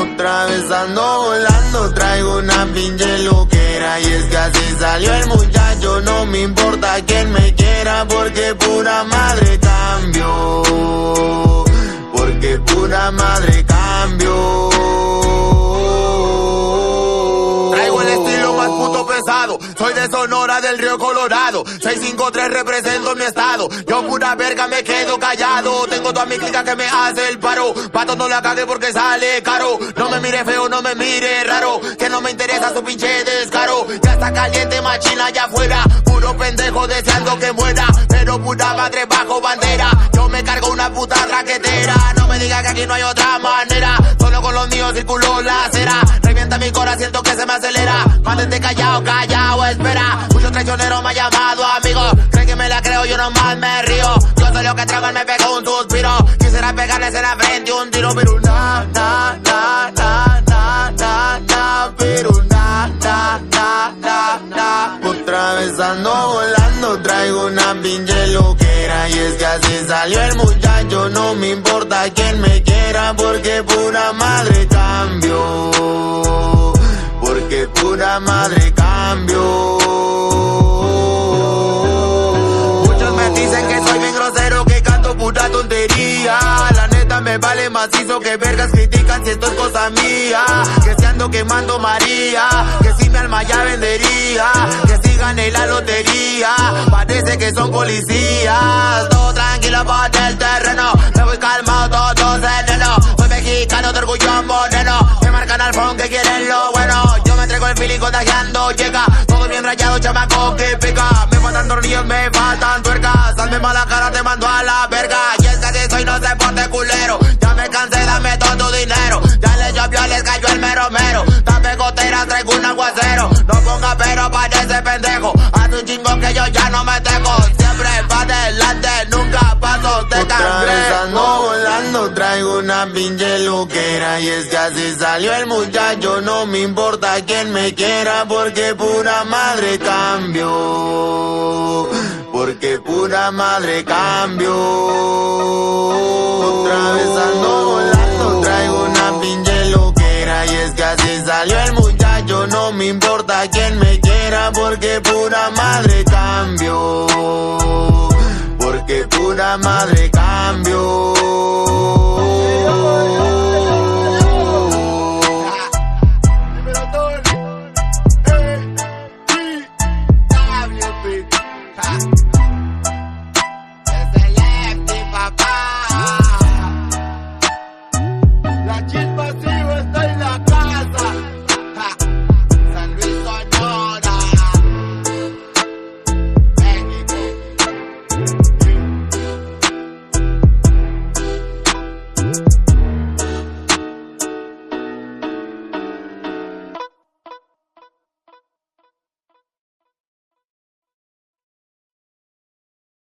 Otra volando, traigo una pinche loquera. Y es que así salió el muchacho, no me importa quién me quiera, porque pura madre cambio. Porque pura madre cambio. Soy de Sonora del Río Colorado. 653 represento mi estado. Yo pura verga me quedo callado. Tengo toda mi clica que me hace el paro. Pato no la cague porque sale caro. No me mire feo, no me mire raro. Que no me interesa su pinche descaro. Ya está caliente machina allá afuera. Puro pendejo deseando que muera. Pero pura madre bajo bandera. Yo me cargo una puta traquetera. No me diga que aquí no hay otra manera. Solo con los míos circulo la acera. Mantente callado, espera. Muchos traicioneros me han llamado amigo. Creen que me la creo, yo nomás me río. Yo soy lo que trago, me pego un suspiro. Quisiera pegarles en la frente un tiro, pero na, na, na, na, na, na, pero na, na, na, na, na. Otra vez ando volando, traigo una pinche loquera. Y es que así salió el muchacho, no me importa quién me quiera, porque pura madre cambio. Porque pura madre vale macizo que vergas critican si esto es cosa mía. Que si ando quemando María, que si mi alma ya vendería. Que si gané la lotería, parece que son policías. Todo tranquilo por el terreno, me voy calmado, todo sereno. Soy mexicano de orgullo moreno, me marcan al fondo que quieren lo bueno. Yo me entrego el feeling contagiando, llega todo bien rayado, chamaco que pica. Me faltan tornillos, me faltan tuercas. Hazme mala cara, te mando a aguacero. No ponga pero parece pendejo. Haz un chingo que yo ya no me tengo. Siempre pa' adelante, nunca paso de ando volando, traigo una pinche loquera. Y es que así salió el muchacho, no me importa quién me quiera, porque pura madre cambio. Porque pura madre cambio. Otra vez ando volando, porque pura madre cambio. Porque pura madre